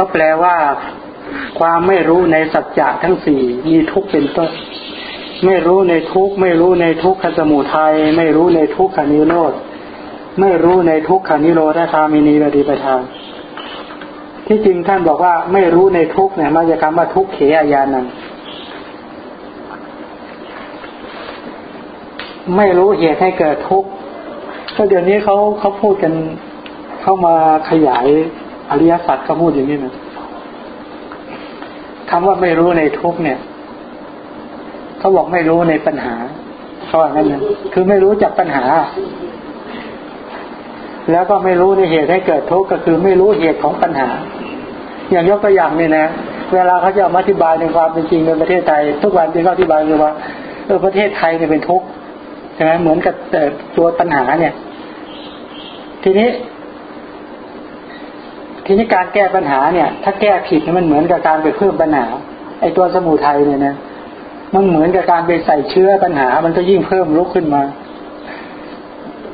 เขาแปลว่า ความไม่รู้ในสัจจะทั้งสี่มีทุกเป็นต้นไม่รู้ในทุกไม่รู้ในทุกขสมุทัยไม่รู้ในทุกขานิโรธไม่รู้ในทุกขานิโรธาคามินีปฏิปทาที่จริงท่านบอกว่าไม่รู้ในทุกเนี่ยมาจากคำว่าทุกเขอายานังไม่รู้เหตุให้เกิดทุกข์ก็เดี๋ยวนี้เขาเขาพูดกันเข้ามาขยาย อริยสัจเขาพูดอย่างนี้นะคำว่าไม่รู้ในทุกเนี่ยเขาบอกไม่รู้ในปัญหาเขาว่างั้นนะคือไม่รู้จักปัญหา แล้วก็ไม่รู้ในเหตุให้เกิดทุกข์ก็คือไม่รู้เหตุของปัญหา อย่างยกตัวอย่างนี่นะเวลาเขาจะอธิบายในความเป็นจริงในประเทศไทย ทุกวันที่เขาอธิบายคือว่าเออประเทศไทยเนี่ยเป็นทุกข์ใช่ไหมเหมือนกับตัวปัญหาเนี่ย ทีนี้ ทีนี้การแก้ปัญหาเนี่ย ถ้าแก้ผิดมันเหมือนกับการไปเพิ่มปัญหา ไอ้ตัวสมุทัยเนี่ยนะมันเหมือนกับการไปใส่เชื้อปัญหา มันก็ยิ่งเพิ่มลุกขึ้นมา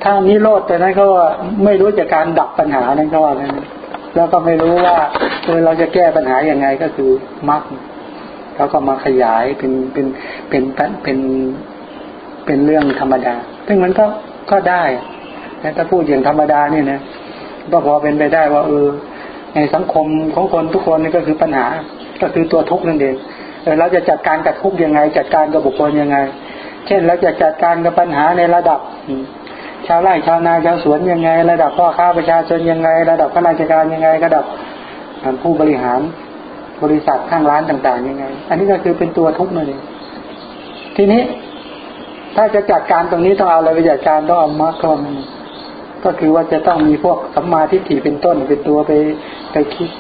ถ้านิโรธแต่นั้นก็ไม่รู้จากการดับปัญหานั่นก็ว่าแล้วก็ไม่รู้ว่าเออเราจะแก้ปัญหาอย่างไงก็คือมรรคเขาก็มาขยายเป็นเป็นเป็นเป็นเป็นเรื่องธรรมดา ซึ่งมันก็ก็ได้แต่ถ้าพูดอย่างธรรมดาเนี่ยนะก็พอเป็นไปได้ว่าเออ ในสังคมของคนทุกคนนี่ก็คือปัญหา ก็คือตัวทุกข์นั่นเองเราจะจัดการกับทุกข์ยังไง จัดการกับบุคคลยังไง เช่นเราจะจัดการกับปัญหาในระดับ ชาวไร่ชาวนาชาวสวนยังไง ระดับพ่อค้าประชาชนยังไง ระดับข้าราชการยังไง ระดับผู้บริหารบริษัทข้างร้านต่างๆยังไง อันนี้ก็คือเป็นตัวทุกข์นั่นเองทีนี้ถ้าจะจัดการตรงนี้ต้องเอาอะไรไปจัดการต้องเอามรรคเข้ามา ก็คือว่าจะต้องมีพวกสัมมาทิฏฐิเป็นต้นเป็นตัวไปไปคิด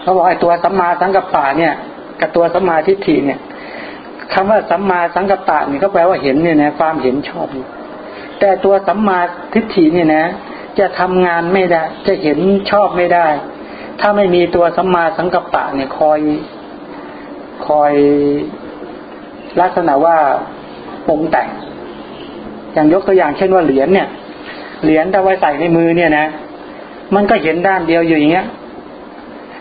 เขาบอกไอ้ตัวสัมมาสังกัปปะเนี่ย กับตัวสัมมาทิฏฐิเนี่ยคำว่าสัมมาสังกัปปะเนี่ยก็แปลว่าเห็นเนี่ยนะความเห็นชอบ แต่ตัวสัมมาทิฏฐิเนี่ยนะ จะทำงานไม่ได้ จะเห็นชอบไม่ได้ ถ้าไม่มีตัวสัมมาสังกัปปะเนี่ยคอยคอยลักษณะว่าปรุงแต่ง อย่างยกตัวอย่างเช่นว่าเหรียญเนี่ย เหรียญถ้าไว้ใส่ในมือเนี่ยนะ มันก็เห็นด้านเดียวอยู่อย่างเงี้ย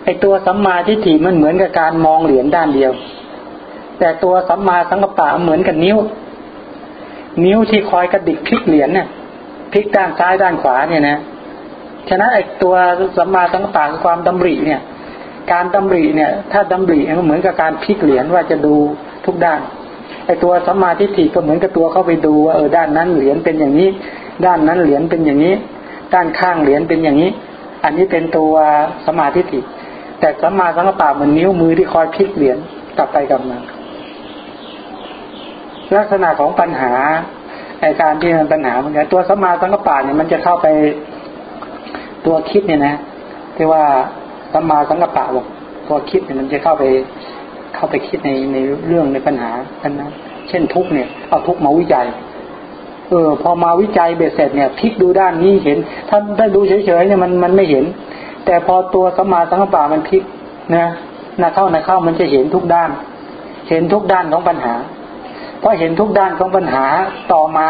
ไอตัวสัมมาทิฏฐิมันเหมือนกับการมองเหรียญด้านเดียว แต่ตัวสัมมาสังกปะเหมือนกับนิ้ว นิ้วที่คอยกระดิกพลิกเหรียญเนี่ยพลิกด้านซ้ายด้านขวาเนี่ยนะฉะนั้นไอตัวสัมมาสังกปะคือความดำริเนี่ย การดำริเนี่ย ถ้าดำริมันเหมือนกับการพลิกเหรียญว่าจะดูทุกด้านไอตัวสัมมาทิฏฐิก็เหมือนกับตัวเข้าไปดูว่าเออด้านนั้นเหรียญเป็นอย่างนี้ ด้านนั้นเหรียญเป็นอย่างนี้ ด้านข้างเหรียญเป็นอย่างนี้ อันนี้เป็นตัวสมาธิิแต่สมาสังกปะเหมือนนิ้วมือที่คอยพลิกเหรียญกลับไปกลับมาลักษณะของปัญหาไอการที่มันปัญหาเหมือนกันตัวสมาสังกปะเนี่ยมันจะเข้าไปตัวคิดเนี่ยนะที่ว่าสมาสังกปะบอกตัวคิดเนี่ยมันจะเข้าไปเข้าไปคิดในในเรื่องในปัญหากันนะเช่นทุกเนี่ยเอาทุกมาวิจัย เออ พอมาวิจัยเบ็ดเสร็จเนี่ยพลิกดูด้านนี้เห็น ถ้าได้ดูเฉยๆเนี่ยมันมันไม่เห็น แต่พอตัวสมาสังกปะมันพลิกนะนาเข้านาเข้ามันจะเห็นทุกด้าน เห็นทุกด้านของปัญหาพอเห็นทุกด้านของปัญหาต่อมา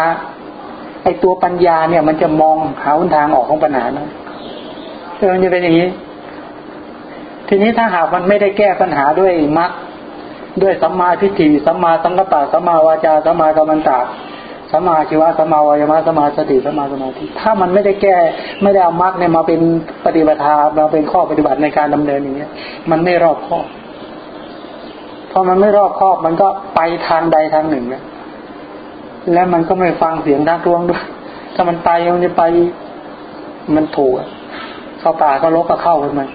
ไอตัวปัญญาเนี่ย มันจะมองหาทางออกของปัญหานะเออจะเป็นอย่างนี้ ทีนี้ถ้าหากมันไม่ได้แก้ปัญหาด้วยมรรคด้วยสัมมาทิฏฐิสัมมาสังกัปปะสัมมาวาจาสัมมากรรมตา สมาชีวะสมาวายมะสมาสติสมาสมาธิถ้ามันไม่ได้แก้ไม่ได้เอามรรคเนี่ยมาเป็นปฏิบัติมาเป็นข้อปฏิบัติในการดำเนินอย่างเงี้ย มันไม่รอบครอบพอมันไม่รอบครอบมันก็ไปทางใดทางหนึ่งเนี่ยและมันก็ไม่ฟังเสียงทักท้วงด้วย ถ้ามันไปมันจะไปมันถูกเข้าป่าก็ลกก็เข้าไปมัน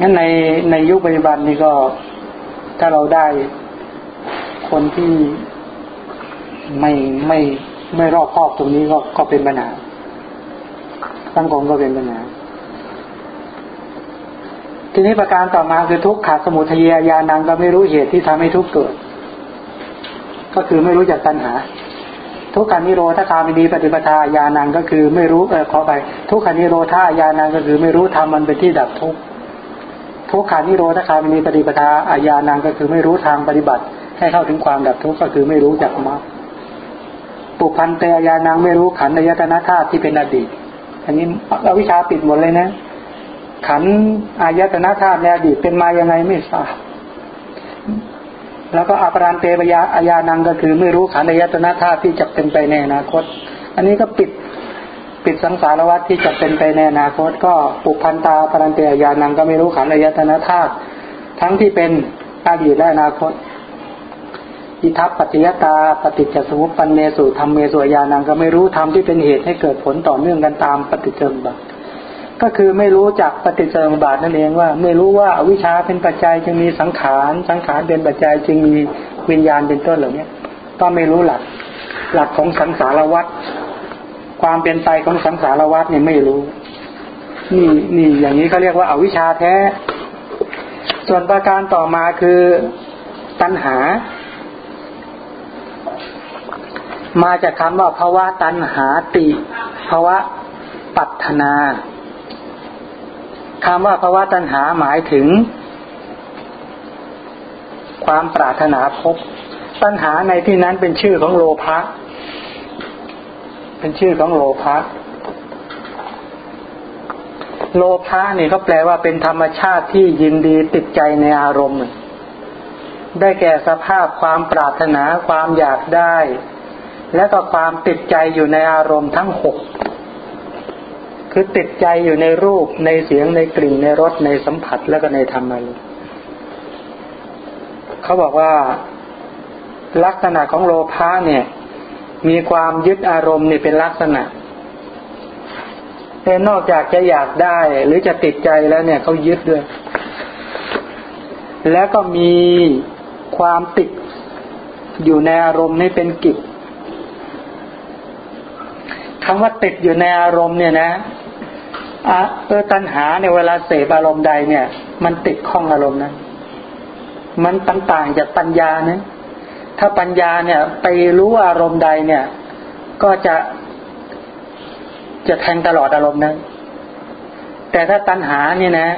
งั้นในในยุคปัจจุบันนี้ก็ ถ้าเราได้คนที่ ไม่ไม่ไม่รอบครอบตรงนี้ก็ก็เป็นปัญหาสังคมก็เป็นปัญหาทีนี้ประการต่อมาคือทุกขาดสมุทัยญาณังก็ไม่รู้เหตุที่ทำให้ทุกเกิด ก็คือไม่รู้จักตัณหา ทุกขานิโรธาคามินีปฏิปทาญาณังก็คือไม่รู้เออขอไป ทุกขานิโรธาญาณังก็คือไม่รู้ทำมันเป็นที่ดับทุกทุกขานิโรธาคามินีปฏิปทาอาญาณังก็คือไม่รู้ทางปฏิบัติ ให้เข้าถึงความดับทุกข์ก็คือไม่รู้จักมรรค ปุพันเตยานังไม่รู้ขันธยตนาธาตุที่เป็นอดีต อันนี้อวิชาปิดหมดเลยนะ ขันอายตนะธาตุในอดีตเป็นมายังไงไม่ทราบแล้วก็อปรานเตปยาอายานังก็คือไม่รู้ขันอายตนะธาตุที่จะเป็นไปในอนาคต อันนี้ก็ปิดปิดสังสารวัฏที่จะเป็นไปในอนาคต ก็ปุพันตาปรันเตอายานังก็ไม่รู้ขันอายตนะธาตุทั้งที่เป็นอดีตและอนาคต อิทัปปัจจยตาปฏิจจสมุปปันเนสุธรรมเมสุญานังก็ไม่รู้ธรรมที่เป็นเหตุให้เกิดผลต่อเนื่องกันตามปฏิจจสมุปบาทก็คือไม่รู้จักปฏิจจสมุปบาทนั่นเองว่า ไม่รู้ว่าวิชาเป็นปัจจัยจึงมีสังขารสังขารเป็นปัจจัยจึงมีวิญญาณเป็นต้นเหล่านี้ก็ไม่รู้หลัก หลักของสังสารวัฏความเป็นไปของสังสารวัฏเนี่ยไม่รู้ นี่นี่อย่างนี้เขาเรียกว่าอาวิชชาแท้ ส่วนประการต่อมาคือตัณหา มาจากคำว่าภาวะตันหาติภาวะปัตนาคำว่าภาวะตันหาหมายถึง ความปรารถนาพบ ตัณหาในที่นั้นเป็นชื่อของโลภะเป็นชื่อของโลภะโลภะนี่ก็แปลว่าเป็นธรรมชาติที่ยินดีติดใจในอารมณ์ ได้แก่สภาพความปรารถนาความอยากได้ และก็ความติดใจอยู่ในอารมณ์ทั้งหกคือติดใจอยู่ในรูปในเสียงในกลิ่นในรสในสัมผัสแล้วก็ในธรรมารมเขาบอกว่าลักษณะของโลภะเนี่ย มีความยึดอารมณ์นี่เป็นลักษณะแต่นอกจากจะอยากได้ หรือจะติดใจแล้วเนี่ยเขายึดด้วย แล้วก็มีความติดอยู่ในอารมณ์นี่เป็นกิจ คำว่าติดอยู่ในอารมณ์เนี่ยนะอะเออตัณหาเนี่ยเวลาเสพอารมณ์ใดเนี่ย มันติดข้องอารมณ์นั้นมันต่างๆจากปัญญานะถ้าปัญญาเนี่ย ไปรู้อารมณ์ใดเนี่ย ก็จะจะแทงตลอดอารมณ์นั้น แต่ถ้าตัณหาเนี่ยนะ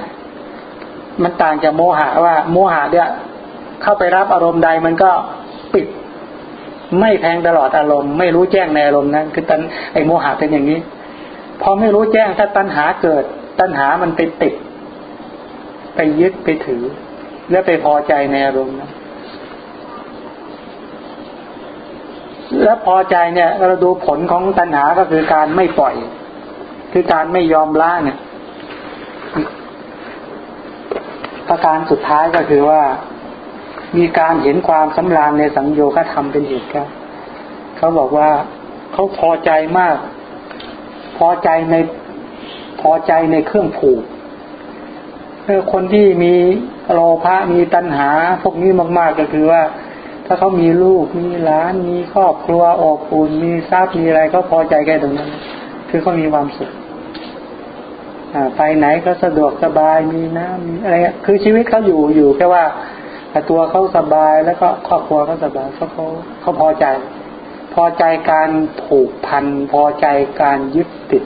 มันต่างจากโมหะว่า โมหะเนี่ย เข้าไปรับอารมณ์ใดมันก็ปิด ไม่แทงตลอดอารมณ์ไม่รู้แจ้งในอารมณ์นั้น คือตันไอโมหะเป็นอย่างนี้ พอไม่รู้แจ้งถ้าตัณหาเกิด ตัณหามันไปติด ไปยึดไปถือ แล้วไปพอใจในอารมณ์นั้นแล้วพอใจเนี่ย เราดูผลของตัณหาก็คือการไม่ปล่อย คือการไม่ยอมละเนี่ยประการสุดท้ายก็คือว่า มีการเห็นความสำราญในสังโยคธรรมเป็นเหตุครับเขาบอกว่าเขาพอใจมาก พอใจในพอใจในเครื่องผูกเออคนที่มีโลภะมีตัณหา พวกนี้มาก ๆ ก็คือว่า ถ้าเขามีลูกมีหลานมีครอบครัวออกปูนมีทรัพย์มีอะไรก็พอใจแค่ตรงนั้น คือเขามีความสุขไปไหนก็สะดวกสบายมีน้ำมีอะไรคือชีวิตเขาอยู่อยู่แค่ว่า แต่ตัวเขาสบายแล้วก็ครอบครัวเขาสบายเขาเขาเขาพอใจ พอใจการผูกพัน พอใจการยึดติด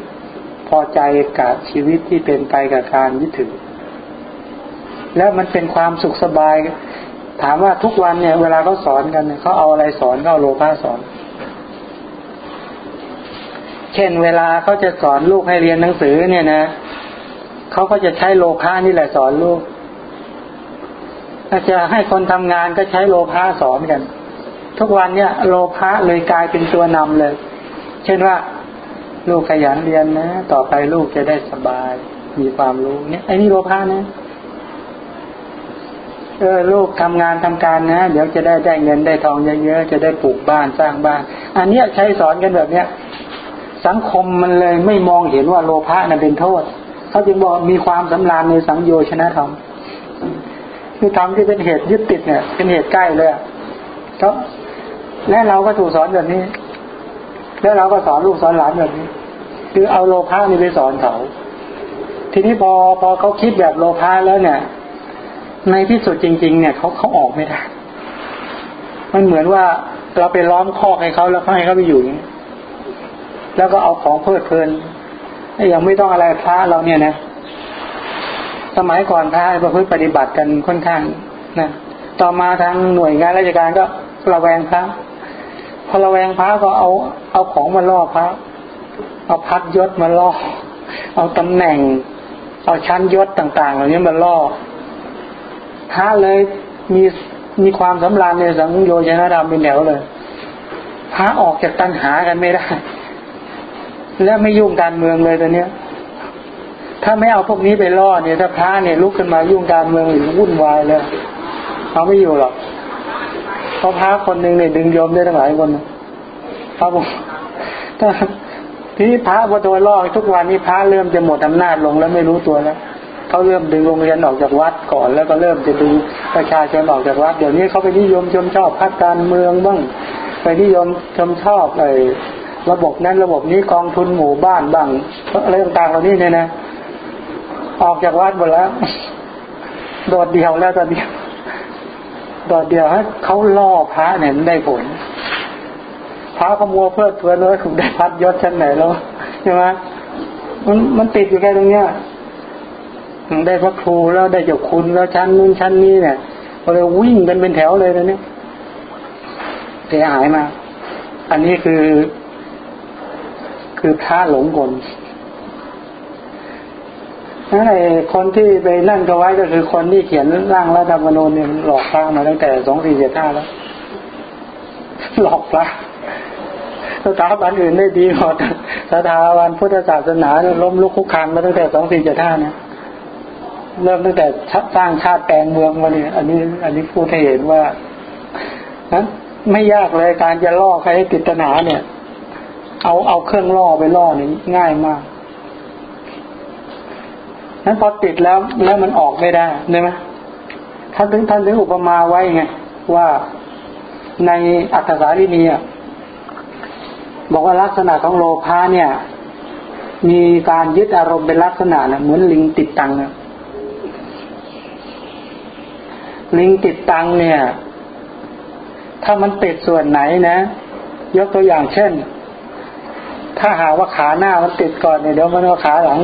พอใจกับชีวิตที่เป็นไปกับการยึดถือ แล้วมันเป็นความสุขสบาย ถามว่าทุกวันเนี่ย เวลาเขาสอนกันเนี่ยเขาเอาอะไรสอนเขาเอาโลภะสอน เช่น เวลาเขาจะสอนลูกให้เรียนหนังสือเนี่ยนะเขาก็จะใช้โลภะนี่แหละสอนลูก ถ้าจะให้คนทำงานก็ใช้โลภะสอนกัน ทุกวันเนี่ยโลภะเลยกลายเป็นตัวนำเลย เช่นว่า ลูกขยันเรียนนะ ต่อไปลูกจะได้สบาย มีความรู้เนี่ยไอ้นี่โลภะนะเออลูกทำงานทำการนะ เดี๋ยวจะได้ได้เงินได้ทองเยอะๆจะได้ปลูกบ้านสร้างบ้าน อันเนี้ยใช้สอนกันแบบเนี้ย สังคมมันเลยไม่มองเห็นว่าโลภะนั้นเป็นโทษเขาจึงบอกมีความสำราญในสังโยชนะธรรม คือทำที่เป็นเหตุยึดติดเนี่ย เป็นเหตุใกล้เลยครับและเราก็ถูกสอนแบบนี้ แล้วเราก็สอนลูกสอนหลานแบบนี้ คือเอาโลภะนี่ไปสอนเขาทีนี้พอพอเขาคิดแบบโลภะแล้วเนี่ย ในที่สุดจริง ๆ เนี่ยเขาเขาออกไม่ได้ มันเหมือนว่าเราไปล้อมคอกให้เขาแล้วเขาให้เขาไปอยู่อย่างนี้แล้วก็เอาของเพลิดเพลินยังไม่ต้องอะไรพระเราเนี่ยนะ สมัยก่อนพระประพฤติปฏิบัติกันค่อนข้างนะต่อมาทางหน่วยงานราชการก็ระแวงพระพอระแวงพระก็เอาเอาของมาล่อพระ เอาพัดยศมาล่อ เอาตำแหน่ง เอาชั้นยศต่าง ๆ เหล่านี้มาล่อพระเลยมีมีความสำราญในสังโยชนธรรมเป็นแถวเลยพระออกจากตัณหากันไม่ได้ และไม่ยุ่งการเมืองเลยตอนเนี้ย ถ้าไม่เอาพวกนี้ไปล่อเนี่ยถ้าพระเนี่ยลุกขึ้นมายุ่งการเมืองหรือวุ่นวายเลยเขาไม่อยู่หรอกเพราะพระคนหนึ่งเนี่ยดึงโยมได้ทั้งหลายคนครับผมถ้าทีนี้พระพอตัวล่อทุกวันนี้พระเริ่มจะหมดอำนาจลงแล้วไม่รู้ตัวแล้วเขาเริ่มดึงโรงเรียนออกจากวัดก่อนแล้วก็เริ่มจะดึงประชาชนออกจากวัด เดี๋ยวนี้เขาไปนิยมชมชอบพักการเมืองบ้างไปนิยมชมชอบไอ้ระบบนั้นระบบนี้กองทุนหมู่บ้านบ้างอะไรต่างๆเหล่านี้เนี่ยนะ ออกจากวัดหมดแล้ว โดดเดี่ยวแล้วตอนนี้โดดเดี่ยวให้เขาล่อพระเนี่ยได้ผลพระขโมัวเพื่อตัวเลยถูกได้พัดยศชั้นไหนแล้วใช่ไหมมันมันติดอยู่แค่ตรงเนี้ยได้พระครูแล้วได้เจ้าคุณแล้วชั้นนู้นชั้นนี้เนี่ยก็เลยวิ่งกันเป็นแถวเลยนะเนี่ยเสียหายมา อันนี้คือ คือพระหลงกล นั่นไอ้คนที่ไปนั่นก็ไว้ก็คือคนที่เขียนร่างรัฐธรรมนูญเนี่ยหลอกพระมาตั้งแต่สองสี่เจ็ดห้าแล้ว หลอกพระสถาบันอื่นได้ดีหมดสถาบันพุทธศาสนาล้มลุกคุกคานมาตั้งแต่สองสี่เจ็ดห้าเนี่ยเริ่มตั้งแต่สร้างชาติแปลงเมืองมาเนี่ยอันนี้ อันนี้พูดให้เห็นว่านั้นไม่ยากเลยการจะล่อใครให้ติดตนาเนี่ย เอาเอาเครื่องล่อไปล่อนี่ง่ายมาก นั้นพอติดแล้วแล้วมันออกไม่ได้ใช่ไหมท่านถึงท่านถึงอุปมาไว้ไงว่าในอัตถสารินีบอกว่าลักษณะของโลภะเนี่ย มีการยึดอารมณ์เป็นลักษณะนะเหมือนลิงติดตังนะลิงติดตังเนี่ย ถ้ามันติดส่วนไหนนะ ยกตัวอย่างเช่น ถ้าหาว่าขาหน้ามันติดก่อนเนี่ยเดี๋ยวมันก็ขาหลัง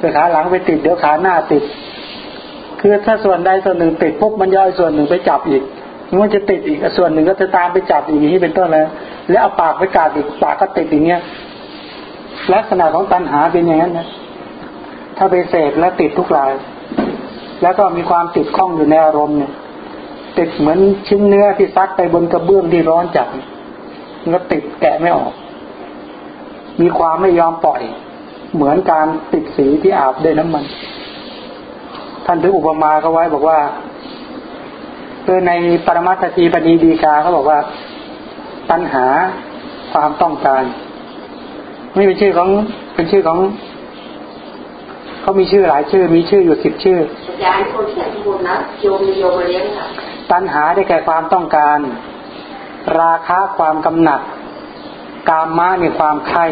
เดี๋ยวขาหลังไปติดเดี๋ยวขาหน้าติด คือถ้าส่วนใดส่วนหนึ่งติดปุ๊บมันย่อยส่วนหนึ่งไปจับอีกมันจะติดอีกส่วนหนึ่งก็จะตามไปจับอีกอย่างนี้เป็นต้นแล้วแล้วเอาปากไปกัดอีกปากก็ติดอย่างเงี้ยลักษณะของตัณหาเป็นอย่างนั้นนะถ้าไปเสพแล้วติดทุกราย แล้วก็มีความติดข้องอยู่ในอารมณ์เนี่ย ติดเหมือนชิ้นเนื้อที่ซักไปบนกระเบื้องที่ร้อนจัดมันก็ติดแกะไม่ออก มีความไม่ยอมปล่อย เหมือนการติดสีที่อาบด้วยน้ำมัน ท่านถึงอุปมาเขาไว้บอกว่าคือในปรมัตถีปณีดีกาเขาบอกว่าปัญหาความต้องการ ไม่เป็นชื่อของเป็นชื่อของเขามีชื่อหลายชื่อ มีชื่ออยู่สิบชื่ออาจารย์คนเขียนสมุดนะโยมโยมมาเลี้ยงค่ะปัญหาได้แก่ความต้องการ ราคะความกำหนัด กามมาในความไข่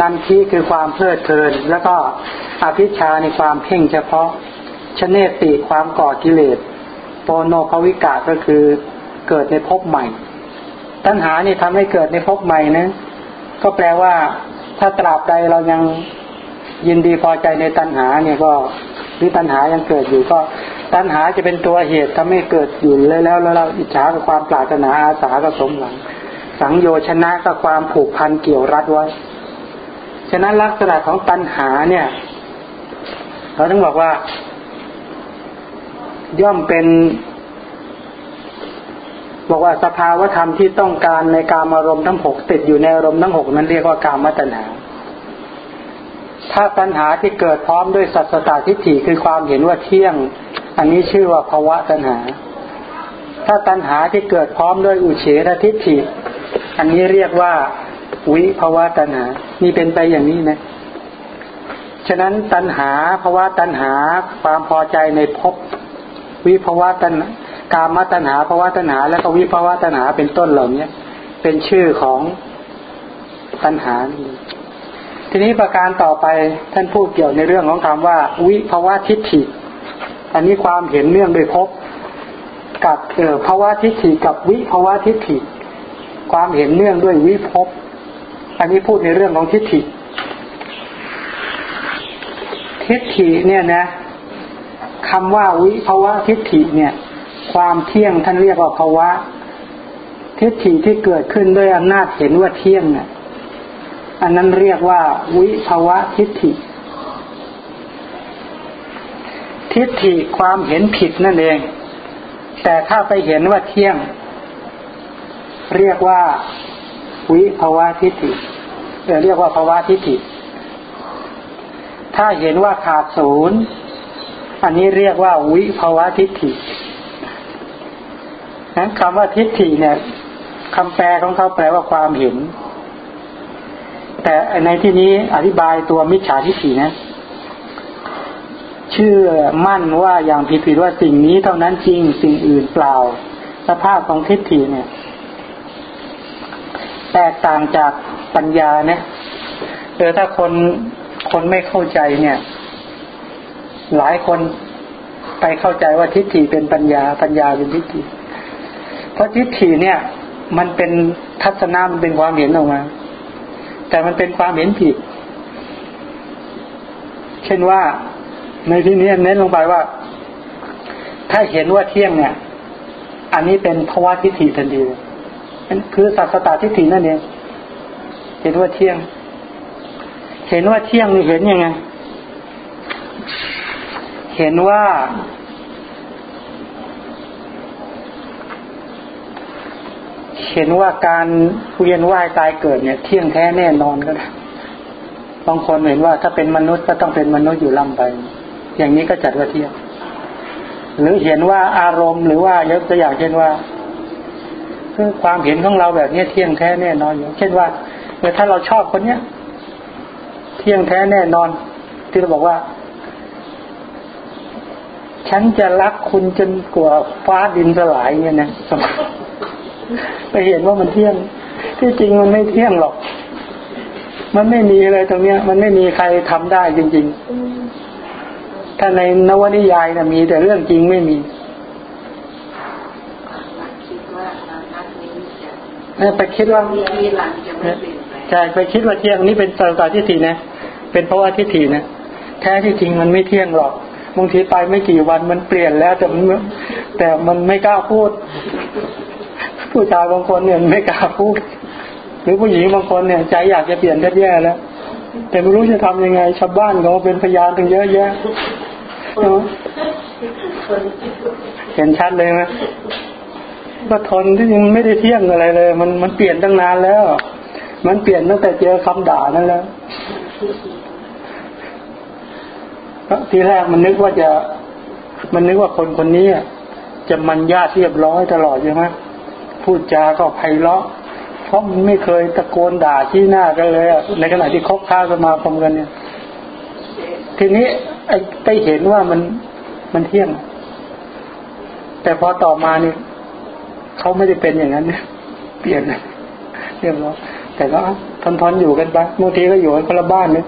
นันทีคือความเพลิดเพลิน แล้วก็อภิชาในความเพ่งเฉพาะชเนติความก่อกิเลสโปโนภวิกาก็คือเกิดในภพใหม่ ตัณหานี่ทำให้เกิดในภพใหม่นะก็แปลว่า ถ้าตราบใดเรายังยินดีพอใจในตัณหาเนี่ยก็หรือตัณหายังเกิดอยู่ก็ตัณหาจะเป็นตัวเหตุทำให้เกิดอยู่แล้วแล้วแล้วอิจฉากับความปรารถนาอาสาก็สมหวัง สังโยชนะกับความผูกพันเกี่ยวรัดไว้ ฉะนั้นลักษณะของตัณหาเนี่ย เราต้องบอกว่า ย่อมเป็น บอกว่าสภาวธรรมที่ต้องการในการอารมณ์ทั้งหกติดอยู่ในอารมณ์ทั้งหกนั้นเรียกว่าการมตัณหา ถ้าปัญหาที่เกิดพร้อมด้วยสัตตาทิฏฐิคือความเห็นว่าเที่ยง อันนี้ชื่อว่าภาวะตัณหา ถ้าตัณหาที่เกิดพร้อมด้วยอุเฉททิฏฐิ อันนี้เรียกว่า วิภาวะตัณหา นี่เป็นไปอย่างนี้นะฉะนั้นตัณหาภาวะตัณหาความพอใจในภพวิภาวะตัณกามตัณหาภาวะตัณหา แล้วก็วิภาวะตัณหาเป็นต้นเหล่านี้เป็นชื่อของตัณหา ทีนี้ประการต่อไปท่านพูดเกี่ยวในเรื่องของคำว่า วิภาวะทิฏฐิ อันนี้ความเห็นเนื่องโดยพบกับเออภาวะทิฏฐิกับวิภาวะทิฏฐิ ความเห็นเนื่องด้วยวิภพ อันนี้พูดในเรื่องของทิฏฐิ ทิฏฐิเนี่ยนะคำว่าวิภาวะทิฏฐิเนี่ย ความเที่ยงท่านเรียกว่าภาวะ ทิฏฐิที่เกิดขึ้นด้วยอำนาจเห็นว่าเที่ยงเนี่ยอันนั้นเรียกว่าวิภาวะทิฏฐิ ทิฏฐิความเห็นผิดนั่นเอง แต่ถ้าไปเห็นว่าเที่ยง เรียกว่า วิภาวะทิฏฐิเรียกว่าภาวะทิฏฐิ ถ้าเห็นว่าขาดศูนย์อันนี้เรียกว่าวิภาวะทิฏฐินั้นคำว่าทิฏฐิเนี่ยคำแปลของเขาแปลว่าความเห็น แต่ในที่นี้อธิบายตัวมิจฉาทิฏฐินะเชื่อมั่นว่าอย่างผิดๆว่าสิ่งนี้เท่านั้นจริง สิ่งอื่นเปล่า สภาพของทิฏฐิเนี่ย แตกต่างจากปัญญาเนี่ยเออถ้าคนคนไม่เข้าใจเนี่ย หลายคนไปเข้าใจว่าทิฏฐิเป็นปัญญา ปัญญาเป็นทิฏฐิเพราะทิฏฐิเนี่ย มันเป็นทัศนะมันเป็นความเห็นออกมา แต่มันเป็นความเห็นผิด เช่นว่าในที่นี้เน้นลงไปว่า ถ้าเห็นว่าเที่ยงเนี่ย อันนี้เป็นภาวะทิฏฐิทันที คือสัตตตาทิฏฐินั่นเองเห็นว่าเที่ยง เห็นว่าเที่ยงนี่เห็นยังไง เห็นว่า เห็นว่าการเวียนว่ายตายเกิดเนี่ย เที่ยงแท้แน่นอนก็ได้บางคนเห็นว่าถ้าเป็นมนุษย์ก็ต้องเป็นมนุษย์อยู่ล่ำไป อย่างนี้ก็จัดว่าเที่ยง หรือเห็นว่าอารมณ์หรือว่ายกตัวอย่างเช่นว่า คือความเห็นของเราแบบนี้เที่ยงแท้แน่นอนอย่างเช่นว่าเมื่อถ้าเราชอบคนเนี้ยเที่ยงแท้แน่นอน ที่เราบอกว่า ฉันจะรักคุณจนกว่าฟ้าดินสลายเนี่ยนะไปเห็นว่ามันเที่ยง ที่จริงมันไม่เที่ยงหรอก มันไม่มีเลยตรงเนี้ย มันไม่มีใครทำได้จริง ๆ ถ้าในนวนิยายนะมีแต่เรื่องจริงไม่มี ไปคิดว่าใช่ไปคิดว่าเที่ยงนี่เป็นสัตทิฏฐินะ เป็นเพราะว่าทิฏฐินะแท้ที่จริงมันไม่เที่ยงหรอกบางทีไปไม่กี่วันมันเปลี่ยนแล้วแต่มันแต่มันไม่กล้าพูด ผู้ชายบางคนเนี่ยไม่กล้าพูด หรือผู้หญิงบางคนเนี่ย ใจอยากจะเปลี่ยนแย่ๆแล้วแต่ไม่รู้จะทำยังไงชาวบ้านเขาเป็นพยานถึงเยอะแยะเห็นชัดเลยไหม ว่าทนที่ยังไม่ได้เที่ยงอะไรเลย มันมันเปลี่ยนตั้งนานแล้ว มันเปลี่ยนตั้งแต่เจอคำด่านั่นแล้วทีแรกมันนึกว่าจะ มันนึกว่าคนคนนี้จะมันญาติเรียบร้อยตลอดใช่ไหมพูดจาก็ไพเราะเพราะมันไม่เคยตะโกนด่าชี้หน้ากันเลยในขณะที่คบค้าสมาคมกันเนี่ย ทีนี้ไอ้ไปเห็นว่ามันมันเที่ยง แต่พอต่อมานี่ เขาไม่ได้เป็นอย่างนั้นเนี่ยเปลี่ยนเรียบร้อยแต่ก็ทนทนอยู่กันไปบางทีก็อยู่กันคนละบ้านเนี่ย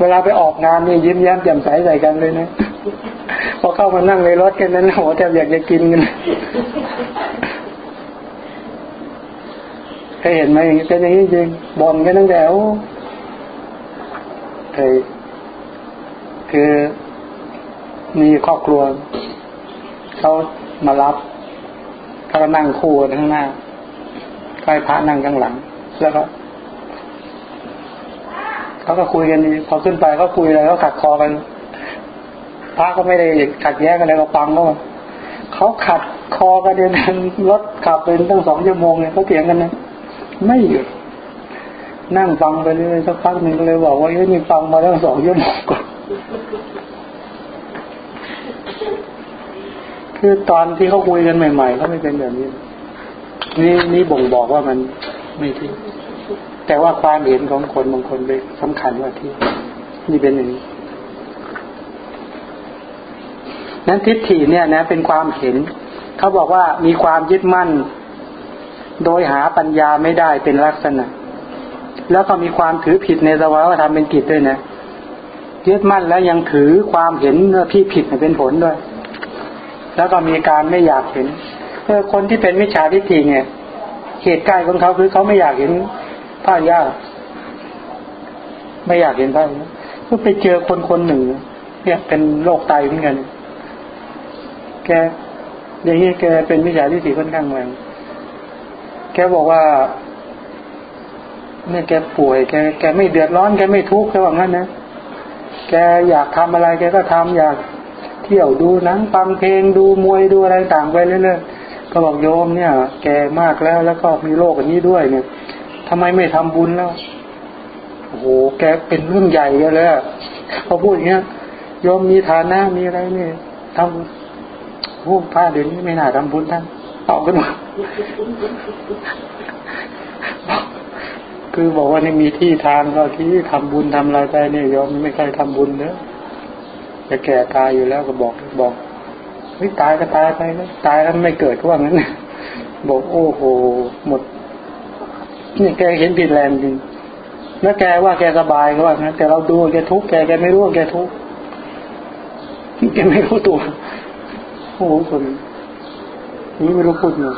เวลาไปออกงานนี่ยิ้มแย้มแจ่มใสใส่กันเลยนะพอเข้ามานั่งในรถกันนั้นโหแทบอยากจะกินกันเคยเห็นไหมอย่างนี้เป็นอย่างนี้จริงบ่นกันตั้งแต่เคยคือมีครอบครัวเขามารับ เขานั่งคู่กันข้างหน้าใกล้พระนั่งข้างหลัง แล้วก็เขาก็คุยกันพอขึ้นไปเขาคุยอะไรเขาขัดคอกัน พระก็ไม่ได้ขัดแย้งอะไรก็ฟังเขาเขาขัดคอกันเดินรถขับเป็นตั้งสองชั่วโมงเนี่ยเขาเถียงกันนะไม่หยุดนั่งฟังไปเรื่อยสักพักหนึ่งก็เลยบอกว่าเอ้ยนี่ฟังมาตั้งสองชั่วโมงก่อน คือตอนที่เขาคุยกันใหม่ๆเขาไม่เป็นแบบนี้ นี่นี่บ่งบอกว่ามันไม่ที่แต่ว่าความเห็นของคนบางคนเป็นสำคัญว่าที่นี่เป็นอย่างนี้นั้นทิฏฐิเนี่ยนะ เป็นความเห็นเขาบอกว่ามีความยึดมั่น โดยหาปัญญาไม่ได้เป็นลักษณะ แล้วก็มีความถือผิดในสภาวะธรรมเป็นกิจด้วยนะยึดมั่นแล้วยังถือความเห็นที่ผิดเป็นผลด้วย แล้วก็มีการไม่อยากเห็นเออคนที่เป็นมิจฉาทิฏฐิเนี่ยเหตุใกล้ของเขาคือเขาไม่อยากเห็นผ้ายากไม่อยากเห็นผ้าก็ไปเจอคนคนหนึ่งเนี่ยเป็นโรคไตเหมือนกันแกอย่างนี้แกเป็นมิจฉาทิฏฐิค่อนข้างแรงแกบอกว่าเนี่ยแกป่วยแกแกไม่เดือดร้อนแกไม่ทุกข์แกว่างั้นนะแกอยากทำอะไรแกก็ทำอยาก เที่ยวดูหนังฟังเพลงดูมวยดูอะไรต่างไปเรื่อยๆก็บอกโยมเนี่ย แกมากแล้วแล้วก็มีโรคอันนี้ด้วยเนี่ยทำไมไม่ทำบุญแล้วโอ้โหแกเป็นเรื่องใหญ่เลยพอพูดอย่างเงี้ยโยมมีฐานะมีอะไรเนี่ยทำพูดผ้าเดี๋ยวนี้ไม่น่าทำบุญท่านตอบกันมาคือบอกว่านี่มีที่ทางก็ที่ทำบุญทำอะไรไปเนี่ยยอมไม่เคยทำบุญเนอะ จะแก่ตายอยู่แล้วก็บอกบอกเฮ้ยตายก็ตายไปแล้วตายแล้วไม่เกิดก็ว่างั้นบอกโอ้โห หมดนี่แกเห็นผิดแรงจริงแล้วแกว่าแกสบายก็ว่างั้นแต่เราดูแกทุกข์แกแกไม่รู้แกทุกข์แกไม่รู้ตัวโอ้โหคนนี้ไม่รู้พูดเนาะ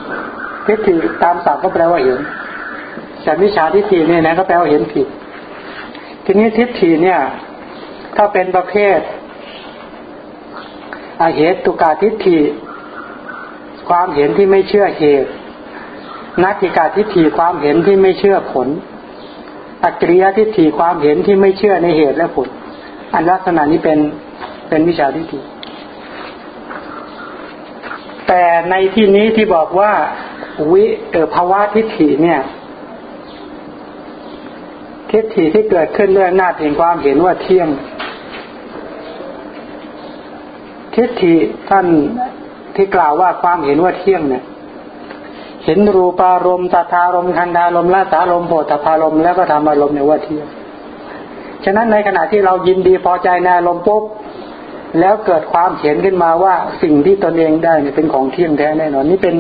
ทิฏฐิตามศัพท์ก็แปลว่าเห็นแต่วิชาทิฏฐิเนี่ยนะก็แปลว่าเห็นผิด ทีนี้ทิฏฐิเนี่ย ถ้าเป็นประเภท อาเหตุตุกาทิฏฐิความเห็นที่ไม่เชื่อเหตุ นักิกาทิฏฐิความเห็นที่ไม่เชื่อผลอัจริยทิฏฐิความเห็นที่ไม่เชื่อในเหตุและผล อันลักษณะนี้เป็นเป็นวิชาทิฏฐิ แต่ในที่นี้ที่บอกว่าวิเออภาวะทิฏฐิเนี่ย ทิฏฐิที่เกิดขึ้นเรื่องหน้าเห็นความเห็นว่าเที่ยง ทิฏฐิท่านที่กล่าวว่าความเห็นว่าเที่ยงเนี่ย เห็นรูปารมณ์ตถารมคันธารมละสารมโพธพารมแล้วก็ทำอารมณ์เนี่ยว่าเที่ยงฉะนั้นในขณะที่เรายินดีพอใจในอารมณ์ปุ๊บแล้วเกิดความเห็นขึ้นมาว่าสิ่งที่ตนเองได้เนี่ยเป็นของเที่ยงแท้แน่นอนนี่เป็น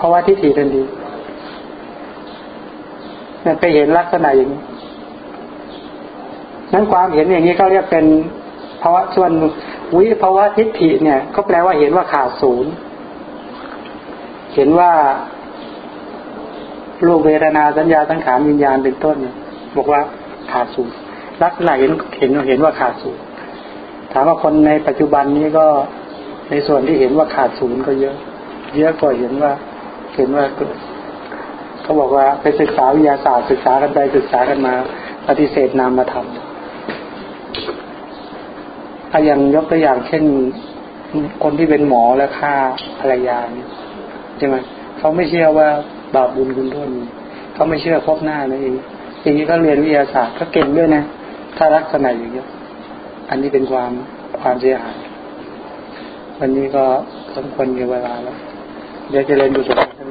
ภาวะทิฏฐิทันทีเนี่ยไปเห็นลักษณะอย่างนี้นั้นความเห็นอย่างนี้เขาเรียกเป็นาวะส่วนวิภาวะทิฏฐิเนี่ยก็แปลว่าเห็นว่าขาดศูนย์ เห็นว่ารูปเวทนาสัญญาสังขารวิญญาณเป็นต้นเนี่ยบอกว่าขาดศูนย์ลักษณะเห็นเห็นเห็นว่าขาดศูนย์ถามว่าคนในปัจจุบันนี้ก็ในส่วนที่เห็นว่าขาดศูนย์ก็เยอะ เยอะกว่าเห็นว่า เห็นว่าเกิดเขาบอกว่าไปศึกษาวิทยาศาสตร์ศึกษากันไปศึกษากันมา ปฏิเสธนามธรรม ถ้าอย่างยกตัวอย่างเช่น คนที่เป็นหมอแล้วฆ่าภรรยาเนี่ยใช่ไหมเขาไม่เชื่อว่าบาปบุญคุณโทษเขาไม่เชื่อพบหน้านั่นเองอย่างนี้ก็เรียนวิทยาศาสตร์ก็เก่งด้วยนะ ถ้าลักษณะอย่างนี้อันนี้เป็นความความเสียหาย วันนี้ก็สมควรมีเวลาแล้ว เดี๋ยวจะเรียนดูตัวกัน